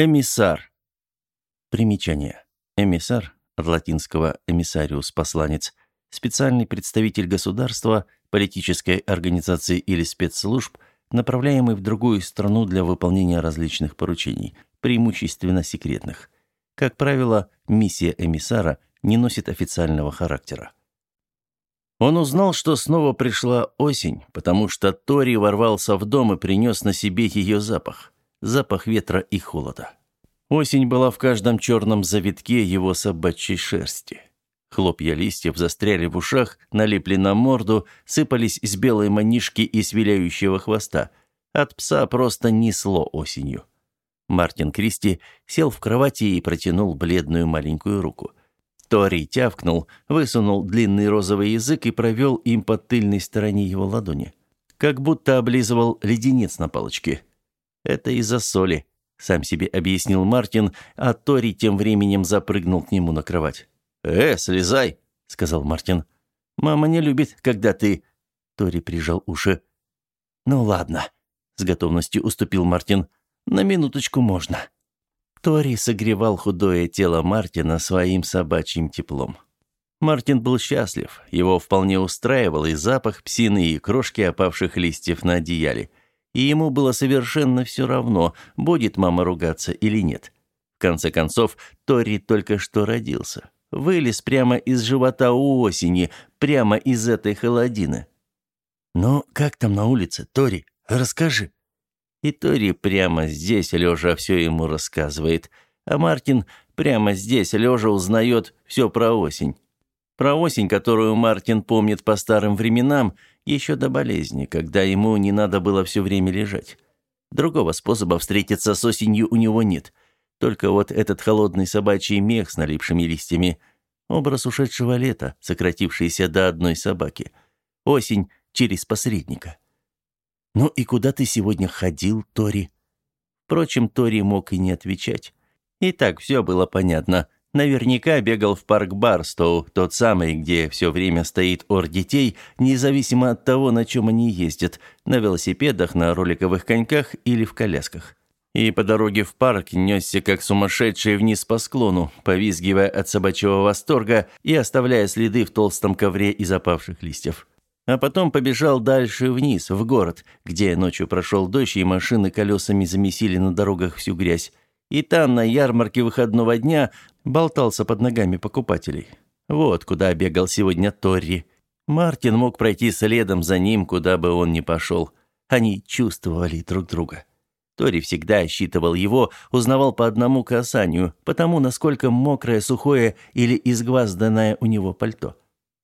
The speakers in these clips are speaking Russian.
Эмиссар. Примечание. Эмиссар, от латинского «эмиссариус» – посланец, специальный представитель государства, политической организации или спецслужб, направляемый в другую страну для выполнения различных поручений, преимущественно секретных. Как правило, миссия эмиссара не носит официального характера. Он узнал, что снова пришла осень, потому что Тори ворвался в дом и принес на себе ее запах. Запах ветра и холода. Осень была в каждом черном завитке его собачьей шерсти. Хлопья листьев застряли в ушах, налипли на морду, сыпались с белой манишки и с виляющего хвоста. От пса просто несло осенью. Мартин Кристи сел в кровати и протянул бледную маленькую руку. Тори тявкнул, высунул длинный розовый язык и провел им по тыльной стороне его ладони. Как будто облизывал леденец на палочке. «Это из-за соли», — сам себе объяснил Мартин, а Тори тем временем запрыгнул к нему на кровать. «Э, слезай», — сказал Мартин. «Мама не любит, когда ты...» Тори прижал уши. «Ну ладно», — с готовностью уступил Мартин. «На минуточку можно». Тори согревал худое тело Мартина своим собачьим теплом. Мартин был счастлив, его вполне устраивал и запах псины, и крошки опавших листьев на одеяле. И ему было совершенно все равно, будет мама ругаться или нет. В конце концов, Тори только что родился. Вылез прямо из живота у осени, прямо из этой холодины. «Ну, как там на улице, Тори? Расскажи», и Тори прямо здесь, лежа, все ему рассказывает. А Мартин прямо здесь, лежа, узнает все про осень. Про осень, которую Мартин помнит по старым временам, еще до болезни, когда ему не надо было все время лежать. Другого способа встретиться с осенью у него нет. Только вот этот холодный собачий мех с налипшими листьями. Образ ушедшего лета, сократившийся до одной собаки. Осень через посредника. «Ну и куда ты сегодня ходил, Тори?» Впрочем, Тори мог и не отвечать. И так все было понятно. Наверняка бегал в парк Барстоу, тот самый, где все время стоит ор детей, независимо от того, на чем они ездят, на велосипедах, на роликовых коньках или в колясках. И по дороге в парк несся как сумасшедший вниз по склону, повизгивая от собачьего восторга и оставляя следы в толстом ковре из опавших листьев а потом побежал дальше вниз, в город, где ночью прошел дождь, и машины колесами замесили на дорогах всю грязь. И там, на ярмарке выходного дня, болтался под ногами покупателей. Вот куда бегал сегодня Торри. Мартин мог пройти следом за ним, куда бы он ни пошел. Они чувствовали друг друга. Тори всегда считывал его, узнавал по одному касанию, потому насколько мокрое, сухое или изгвазданное у него пальто.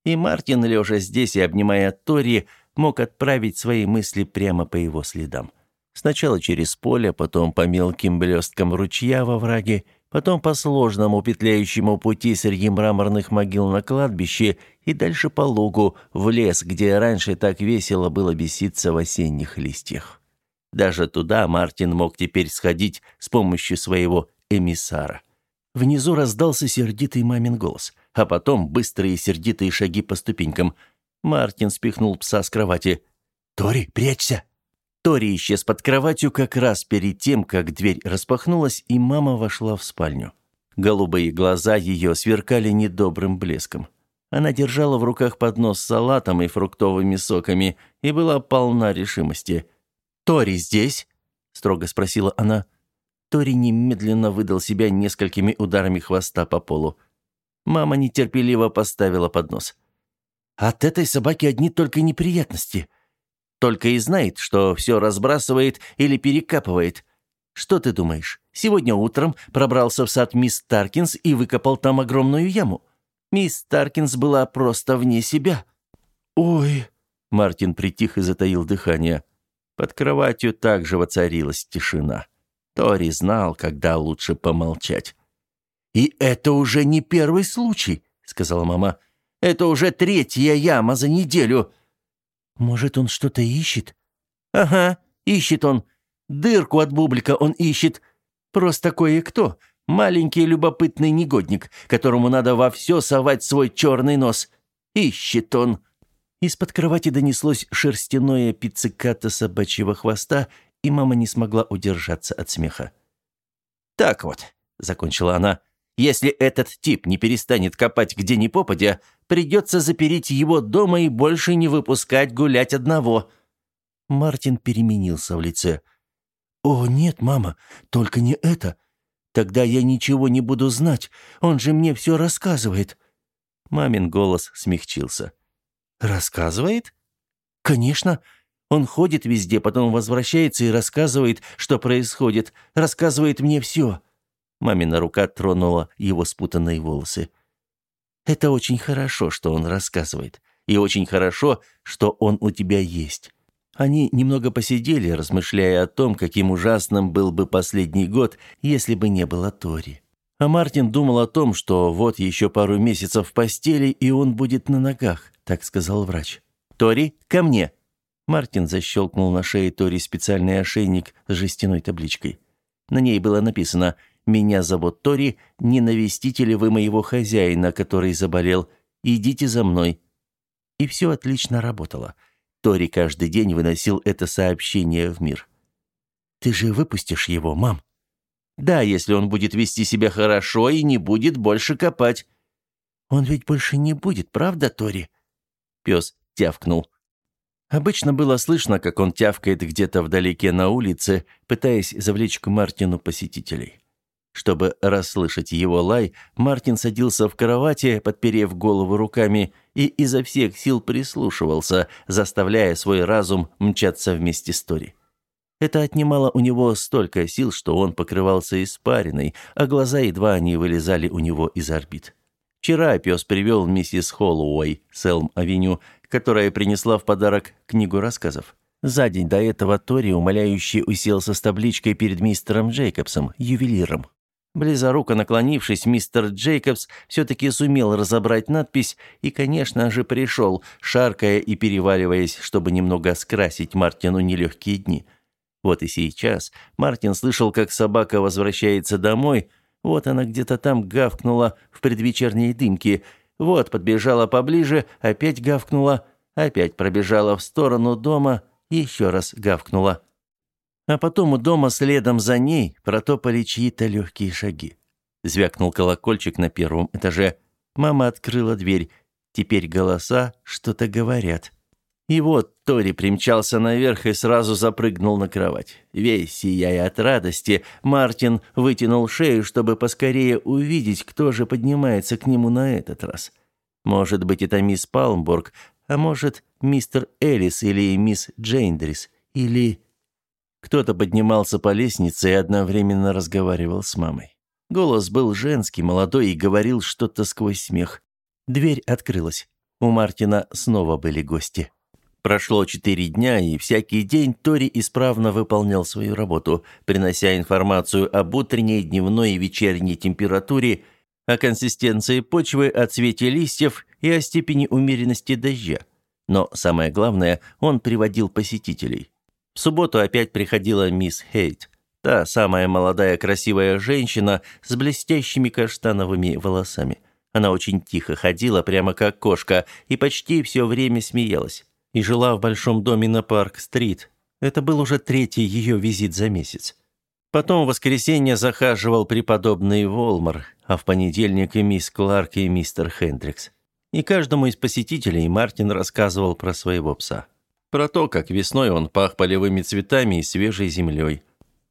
И Мартин, лежа здесь и обнимая Тори, мог отправить свои мысли прямо по его следам. Сначала через поле, потом по мелким блесткам ручья во враге, потом по сложному петляющему пути среди мраморных могил на кладбище и дальше по лугу, в лес, где раньше так весело было беситься в осенних листьях. Даже туда Мартин мог теперь сходить с помощью своего эмиссара. Внизу раздался сердитый мамин голос – а потом быстрые сердитые шаги по ступенькам. Мартин спихнул пса с кровати. «Тори, прячься!» Тори исчез под кроватью как раз перед тем, как дверь распахнулась, и мама вошла в спальню. Голубые глаза ее сверкали недобрым блеском. Она держала в руках поднос с салатом и фруктовыми соками и была полна решимости. «Тори здесь?» – строго спросила она. Тори немедленно выдал себя несколькими ударами хвоста по полу. Мама нетерпеливо поставила поднос. «От этой собаки одни только неприятности. Только и знает, что все разбрасывает или перекапывает. Что ты думаешь, сегодня утром пробрался в сад мисс Таркинс и выкопал там огромную яму? Мисс Таркинс была просто вне себя». «Ой!» — Мартин притих и затаил дыхание. Под кроватью также воцарилась тишина. Тори знал, когда лучше помолчать. «И это уже не первый случай», — сказала мама. «Это уже третья яма за неделю». «Может, он что-то ищет?» «Ага, ищет он. Дырку от бублика он ищет. Просто кое-кто. Маленький любопытный негодник, которому надо во все совать свой черный нос. Ищет он». Из-под кровати донеслось шерстяное пиццикато собачьего хвоста, и мама не смогла удержаться от смеха. «Так вот», — закончила она, — «если этот тип не перестанет копать где ни попадя, придется запереть его дома и больше не выпускать гулять одного». Мартин переменился в лице. «О, нет, мама, только не это. Тогда я ничего не буду знать. Он же мне все рассказывает». Мамин голос смягчился. «Рассказывает?» «Конечно. Он ходит везде, потом возвращается и рассказывает, что происходит. Рассказывает мне все». Мамина рука тронула его спутанные волосы. «Это очень хорошо, что он рассказывает. И очень хорошо, что он у тебя есть. Они немного посидели, размышляя о том, каким ужасным был бы последний год, если бы не было Тори. А Мартин думал о том, что вот еще пару месяцев в постели, и он будет на ногах, так сказал врач. «Тори, ко мне!» Мартин защелкнул на шее Тори специальный ошейник с жестяной табличкой. На ней было написано «Меня зовут Тори, не навестите ли вы моего хозяина, который заболел? Идите за мной». И все отлично работало. Тори каждый день выносил это сообщение в мир. «Ты же выпустишь его, мам?» «Да, если он будет вести себя хорошо и не будет больше копать». «Он ведь больше не будет, правда, Тори?» Пес тявкнул. Обычно было слышно, как он тявкает где-то вдалеке на улице, пытаясь завлечь к Мартину посетителей. Чтобы расслышать его лай, Мартин садился в кровати, подперев голову руками, и изо всех сил прислушивался, заставляя свой разум мчаться вместе с Тори. Это отнимало у него столько сил, что он покрывался испариной, а глаза едва не вылезали у него из орбит. Вчера пес привел миссис Холлоуэй с Элм-авеню, которая принесла в подарок книгу рассказов. За день до этого Тори умоляюще уселся с табличкой перед мистером Джейкобсом, ювелиром. Близоруко наклонившись, мистер Джейкобс все-таки сумел разобрать надпись и, конечно же, пришел, шаркая и перевариваясь, чтобы немного скрасить Мартину нелегкие дни. Вот и сейчас Мартин слышал, как собака возвращается домой. Вот она где-то там гавкнула в предвечерней дымке. Вот подбежала поближе, опять гавкнула, опять пробежала в сторону дома, еще раз гавкнула. А потом у дома следом за ней протопали чьи-то легкие шаги. Звякнул колокольчик на первом этаже. Мама открыла дверь. Теперь голоса что-то говорят. И вот Тори примчался наверх и сразу запрыгнул на кровать. Весь сияя от радости, Мартин вытянул шею, чтобы поскорее увидеть, кто же поднимается к нему на этот раз. Может быть, это мисс Палмбург, а может, мистер Элис или мисс Джейндрис, или... Кто-то поднимался по лестнице и одновременно разговаривал с мамой. Голос был женский, молодой и говорил что-то сквозь смех. Дверь открылась. У Мартина снова были гости. Прошло четыре дня, и всякий день Тори исправно выполнял свою работу, принося информацию об утренней, дневной и вечерней температуре, о консистенции почвы, о цвете листьев и о степени умеренности дождя. Но самое главное, он приводил посетителей. В субботу опять приходила мисс Хейт, та самая молодая красивая женщина с блестящими каштановыми волосами. Она очень тихо ходила, прямо как кошка, и почти все время смеялась. И жила в большом доме на Парк-стрит. Это был уже третий ее визит за месяц. Потом в воскресенье захаживал преподобный Волмар, а в понедельник и мисс Кларк и мистер Хендрикс. И каждому из посетителей Мартин рассказывал про своего пса. Про то, как весной он пах полевыми цветами и свежей землей.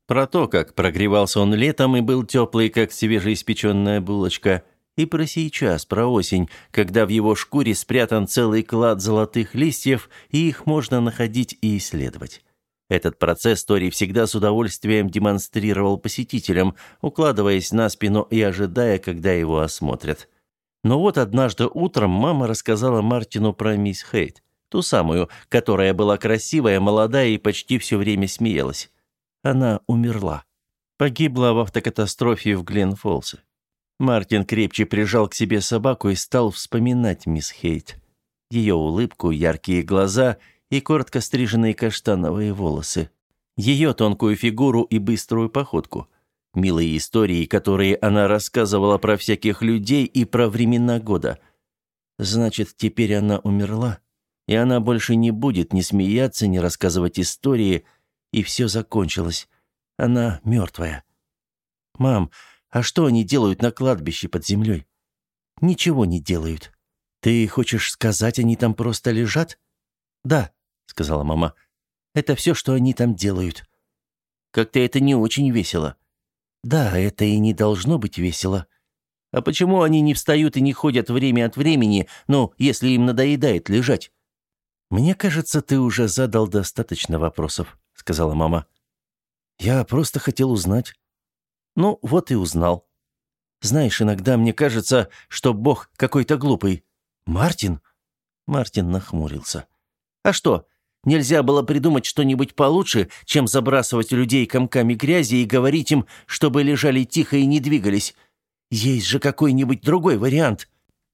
Про то, как прогревался он летом и был теплый, как свежеиспеченная булочка. И про сейчас, про осень, когда в его шкуре спрятан целый клад золотых листьев, и их можно находить и исследовать. Этот процесс Тори всегда с удовольствием демонстрировал посетителям, укладываясь на спину и ожидая, когда его осмотрят. Но вот однажды утром мама рассказала Мартину про мисс Хейт. Ту самую, которая была красивая, молодая и почти все время смеялась. Она умерла. Погибла в автокатастрофе в Гленфолсе. Мартин крепче прижал к себе собаку и стал вспоминать мисс Хейт. Ее улыбку, яркие глаза и коротко стриженные каштановые волосы. Ее тонкую фигуру и быструю походку. Милые истории, которые она рассказывала про всяких людей и про времена года. Значит, теперь она умерла? И она больше не будет ни смеяться, ни рассказывать истории, и все закончилось. Она мертвая. «Мам, а что они делают на кладбище под землей?» «Ничего не делают. Ты хочешь сказать, они там просто лежат?» «Да», — сказала мама. «Это все, что они там делают». «Как-то это не очень весело». «Да, это и не должно быть весело». «А почему они не встают и не ходят время от времени, ну, если им надоедает лежать?» «Мне кажется, ты уже задал достаточно вопросов», — сказала мама. «Я просто хотел узнать». «Ну, вот и узнал». «Знаешь, иногда мне кажется, что Бог какой-то глупый». «Мартин?» Мартин нахмурился. «А что, нельзя было придумать что-нибудь получше, чем забрасывать людей комками грязи и говорить им, чтобы лежали тихо и не двигались? Есть же какой-нибудь другой вариант.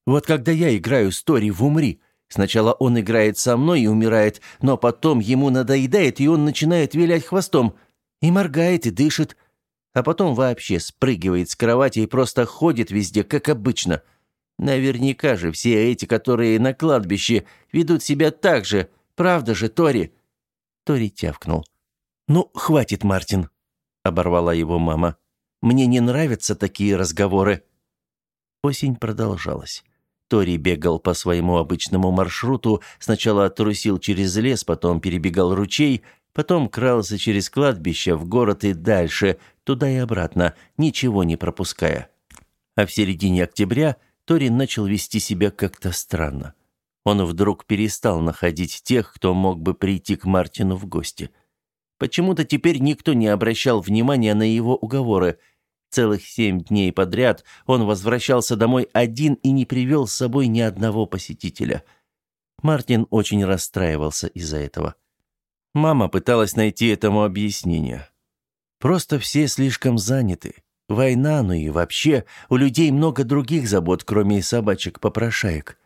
Вот когда я играю Стори в «Умри», Сначала он играет со мной и умирает, но потом ему надоедает, и он начинает вилять хвостом. И моргает, и дышит. А потом вообще спрыгивает с кровати и просто ходит везде, как обычно. Наверняка же все эти, которые на кладбище, ведут себя так же. Правда же, Тори?» Тори тявкнул. «Ну, хватит, Мартин», — оборвала его мама. «Мне не нравятся такие разговоры». Осень продолжалась. Тори бегал по своему обычному маршруту, сначала трусил через лес, потом перебегал ручей, потом крался через кладбище в город и дальше, туда и обратно, ничего не пропуская. А в середине октября Тори начал вести себя как-то странно. Он вдруг перестал находить тех, кто мог бы прийти к Мартину в гости. Почему-то теперь никто не обращал внимания на его уговоры – Целых семь дней подряд он возвращался домой один и не привел с собой ни одного посетителя. Мартин очень расстраивался из-за этого. Мама пыталась найти этому объяснение. Просто все слишком заняты. Война, ну и вообще, у людей много других забот, кроме собачек-попрошаек.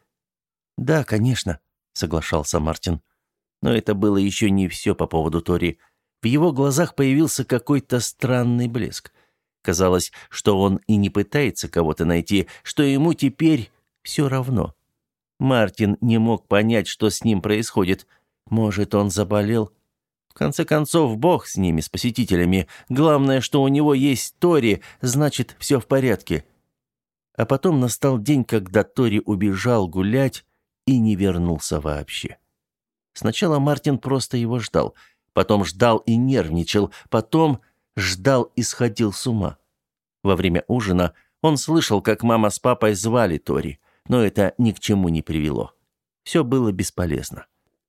«Да, конечно», — соглашался Мартин. Но это было еще не все по поводу Тори. В его глазах появился какой-то странный блеск. Казалось, что он и не пытается кого-то найти, что ему теперь все равно. Мартин не мог понять, что с ним происходит. Может, он заболел? В конце концов, бог с ними, с посетителями. Главное, что у него есть Тори, значит, все в порядке. А потом настал день, когда Тори убежал гулять и не вернулся вообще. Сначала Мартин просто его ждал, потом ждал и нервничал, потом ждал и сходил с ума. Во время ужина он слышал, как мама с папой звали Тори, но это ни к чему не привело. Все было бесполезно.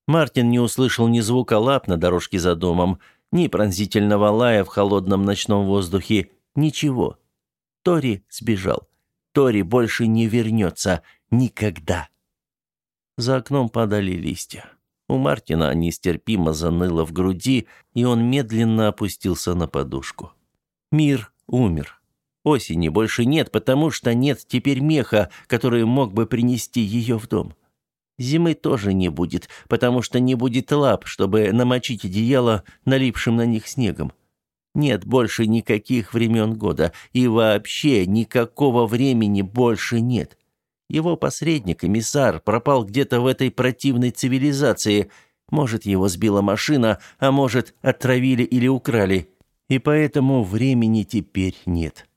Мартин не услышал ни звука лап на дорожке за домом, ни пронзительного лая в холодном ночном воздухе, ничего. Тори сбежал. Тори больше не вернется. Никогда. За окном падали листья. У Мартина нестерпимо заныло в груди, и он медленно опустился на подушку. Мир умер. Осени больше нет, потому что нет теперь меха, который мог бы принести ее в дом. Зимы тоже не будет, потому что не будет лап, чтобы намочить одеяло, налипшим на них снегом. Нет больше никаких времен года, и вообще никакого времени больше нет. Его посредник, эмиссар, пропал где-то в этой противной цивилизации. Может, его сбила машина, а может, отравили или украли. И поэтому времени теперь нет.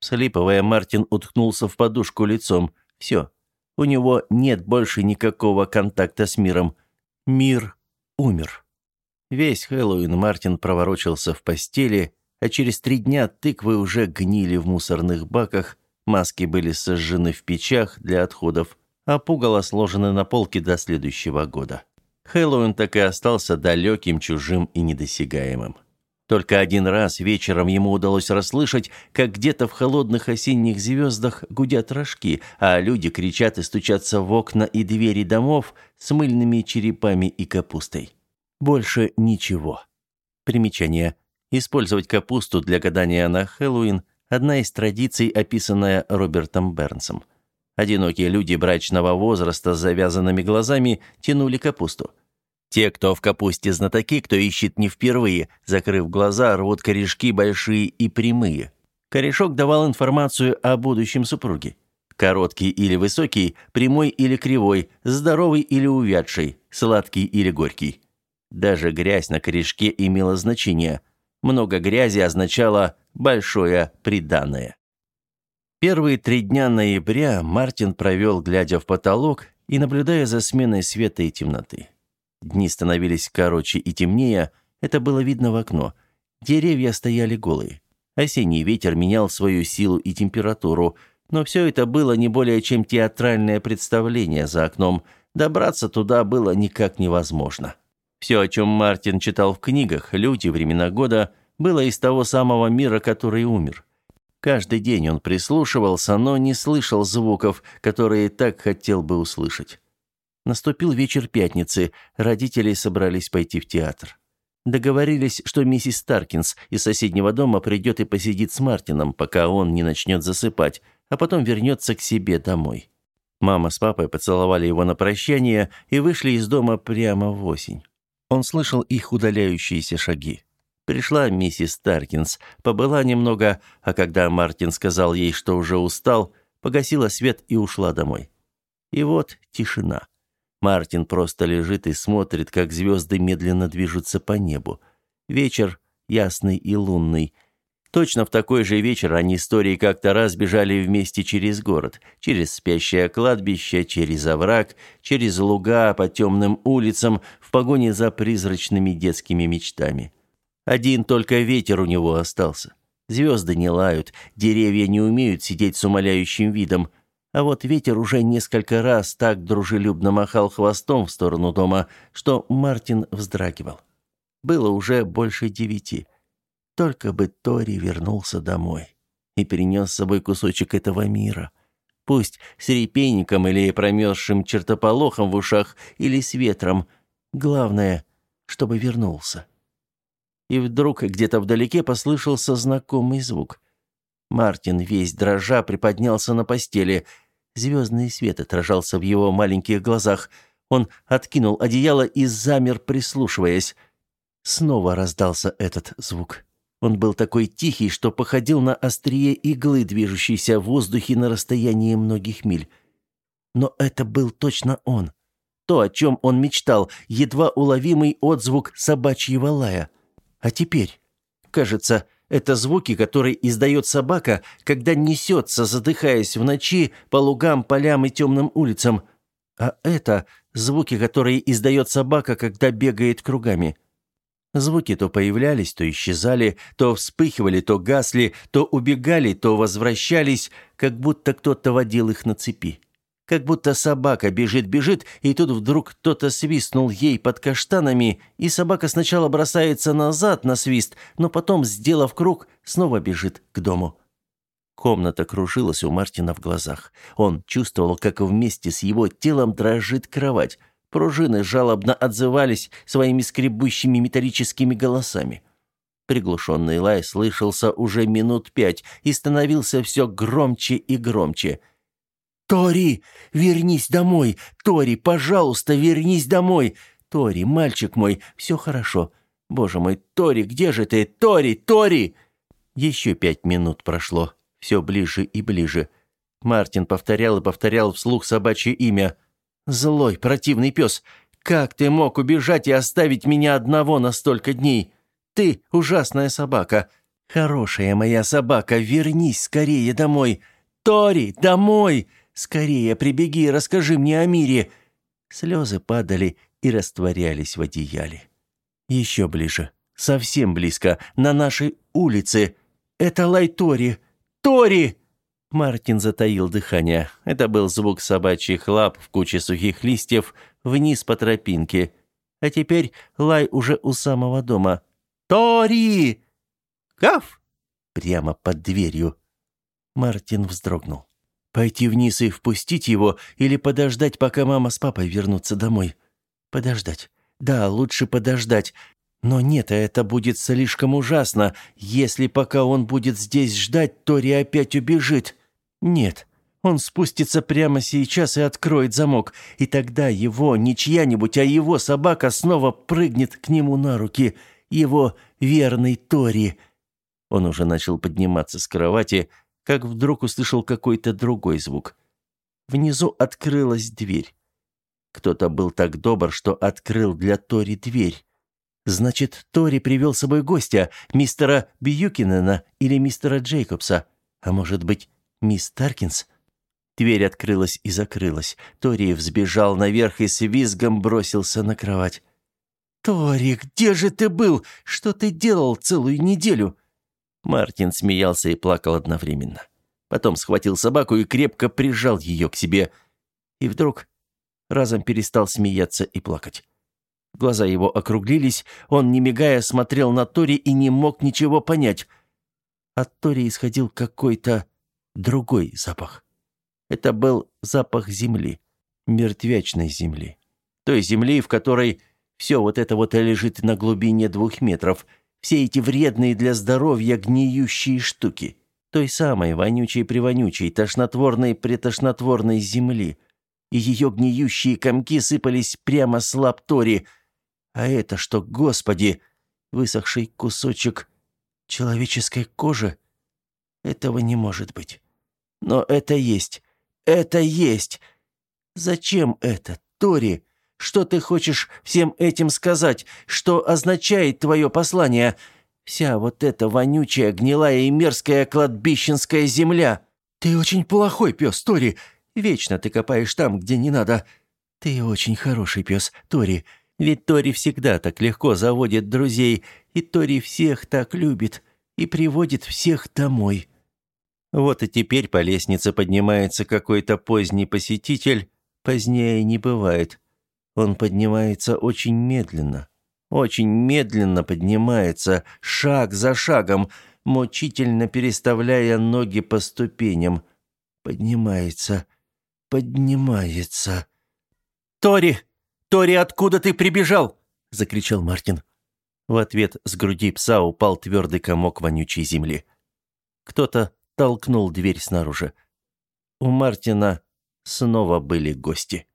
Слиповая Мартин уткнулся в подушку лицом. Все. У него нет больше никакого контакта с миром. Мир умер. Весь Хэллоуин Мартин проворочился в постели, а через три дня тыквы уже гнили в мусорных баках, Маски были сожжены в печах для отходов, а пугало сложены на полке до следующего года. Хэллоуин так и остался далеким, чужим и недосягаемым. Только один раз вечером ему удалось расслышать, как где-то в холодных осенних звездах гудят рожки, а люди кричат и стучатся в окна и двери домов с мыльными черепами и капустой. Больше ничего. Примечание. Использовать капусту для гадания на Хэллоуин одна из традиций, описанная Робертом Бернсом. Одинокие люди брачного возраста с завязанными глазами тянули капусту. Те, кто в капусте знатоки, кто ищет не впервые, закрыв глаза, рвут корешки большие и прямые. Корешок давал информацию о будущем супруге. Короткий или высокий, прямой или кривой, здоровый или увядший, сладкий или горький. Даже грязь на корешке имела значение. Много грязи означало большое приданое. Первые три дня ноября Мартин провел, глядя в потолок и наблюдая за сменой света и темноты. Дни становились короче и темнее, это было видно в окно. Деревья стояли голые. Осенний ветер менял свою силу и температуру, но все это было не более чем театральное представление за окном. Добраться туда было никак невозможно. Все, о чем Мартин читал в книгах, люди, времена года, было из того самого мира, который умер. Каждый день он прислушивался, но не слышал звуков, которые так хотел бы услышать. Наступил вечер пятницы, родители собрались пойти в театр. Договорились, что миссис Таркинс из соседнего дома придет и посидит с Мартином, пока он не начнет засыпать, а потом вернется к себе домой. Мама с папой поцеловали его на прощание и вышли из дома прямо в осень. Он слышал их удаляющиеся шаги. Пришла миссис Таркинс, побыла немного, а когда Мартин сказал ей, что уже устал, погасила свет и ушла домой. И вот тишина. Мартин просто лежит и смотрит, как звезды медленно движутся по небу. Вечер ясный и лунный. Точно в такой же вечер они с Тори как-то раз бежали вместе через город, через спящее кладбище, через овраг, через луга, по темным улицам, в погоне за призрачными детскими мечтами. Один только ветер у него остался. Звезды не лают, деревья не умеют сидеть с умоляющим видом, а вот ветер уже несколько раз так дружелюбно махал хвостом в сторону дома, что Мартин вздрагивал. Было уже больше девяти. Только бы Тори вернулся домой и перенес с собой кусочек этого мира. Пусть с репейником или промерзшим чертополохом в ушах, или с ветром. Главное, чтобы вернулся. И вдруг где-то вдалеке послышался знакомый звук. Мартин, весь дрожа, приподнялся на постели. Звездный свет отражался в его маленьких глазах. Он откинул одеяло и замер, прислушиваясь. Снова раздался этот звук. Он был такой тихий, что походил на острие иглы, движущейся в воздухе на расстоянии многих миль. Но это был точно он. То, о чем он мечтал, едва уловимый отзвук собачьего лая. А теперь, кажется, это звуки, которые издает собака, когда несется, задыхаясь в ночи по лугам, полям и темным улицам. А это звуки, которые издает собака, когда бегает кругами. Звуки то появлялись, то исчезали, то вспыхивали, то гасли, то убегали, то возвращались, как будто кто-то водил их на цепи. Как будто собака бежит-бежит, и тут вдруг кто-то свистнул ей под каштанами, и собака сначала бросается назад на свист, но потом, сделав круг, снова бежит к дому. Комната кружилась у Мартина в глазах. Он чувствовал, как вместе с его телом дрожит кровать. Пружины жалобно отзывались своими скребущими металлическими голосами. Приглушенный лай слышался уже минут пять и становился все громче и громче – «Тори, вернись домой! Тори, пожалуйста, вернись домой! Тори, мальчик мой, все хорошо. Боже мой, Тори, где же ты? Тори, Тори!» Еще пять минут прошло. Все ближе и ближе. Мартин повторял и повторял вслух собачье имя. «Злой, противный пес! Как ты мог убежать и оставить меня одного на столько дней? Ты ужасная собака! Хорошая моя собака, вернись скорее домой! Тори, домой!» Скорее прибеги и расскажи мне о мире!» Слезы падали и растворялись в одеяле. Еще ближе, совсем близко, на нашей улице. Это лай Тори! Тори! Мартин затаил дыхание. Это был звук собачьих лап в куче сухих листьев вниз по тропинке. А теперь лай уже у самого дома. «Тори!» «Гав!» Прямо под дверью. Мартин вздрогнул. Пойти вниз и впустить его или подождать, пока мама с папой вернутся домой? Подождать. Да, лучше подождать. Но нет, это будет слишком ужасно. Если пока он будет здесь ждать, Тори опять убежит. Нет, он спустится прямо сейчас и откроет замок. И тогда его, не чья-нибудь, а его собака снова прыгнет к нему на руки. Его верный Тори. Он уже начал подниматься с кровати, как вдруг услышал какой-то другой звук. Внизу открылась дверь. Кто-то был так добр, что открыл для Тори дверь. Значит, Тори привел с собой гостя, мистера Бьюкинена или мистера Джейкобса. А может быть, мисс Таркинс? Дверь открылась и закрылась. Тори взбежал наверх и с визгом бросился на кровать. «Тори, где же ты был? Что ты делал целую неделю?» Мартин смеялся и плакал одновременно. Потом схватил собаку и крепко прижал ее к себе. И вдруг разом перестал смеяться и плакать. Глаза его округлились, он, не мигая, смотрел на Тори и не мог ничего понять. От Тори исходил какой-то другой запах. Это был запах земли, мертвячной земли. Той земли, в которой все вот это вот лежит на глубине двух метров. Все эти вредные для здоровья гниющие штуки. Той самой вонючей-привонючей, тошнотворной-претошнотворной земли. И ее гниющие комки сыпались прямо с лап Тори. А это что, господи, высохший кусочек человеческой кожи? Этого не может быть. Но это есть. Это есть. Зачем это, Тори? Что ты хочешь всем этим сказать? Что означает твое послание? Вся вот эта вонючая, гнилая и мерзкая кладбищенская земля. Ты очень плохой пес, Тори. Вечно ты копаешь там, где не надо. Ты очень хороший пес, Тори. Ведь Тори всегда так легко заводит друзей, и Тори всех так любит и приводит всех домой. Вот и теперь по лестнице поднимается какой-то поздний посетитель, позднее не бывает. Он поднимается очень медленно. Очень медленно поднимается, шаг за шагом, мучительно переставляя ноги по ступеням. Поднимается, поднимается. «Тори! Тори, откуда ты прибежал?» — закричал Мартин. В ответ с груди пса упал твердый комок вонючей земли. Кто-то толкнул дверь снаружи. У Мартина снова были гости.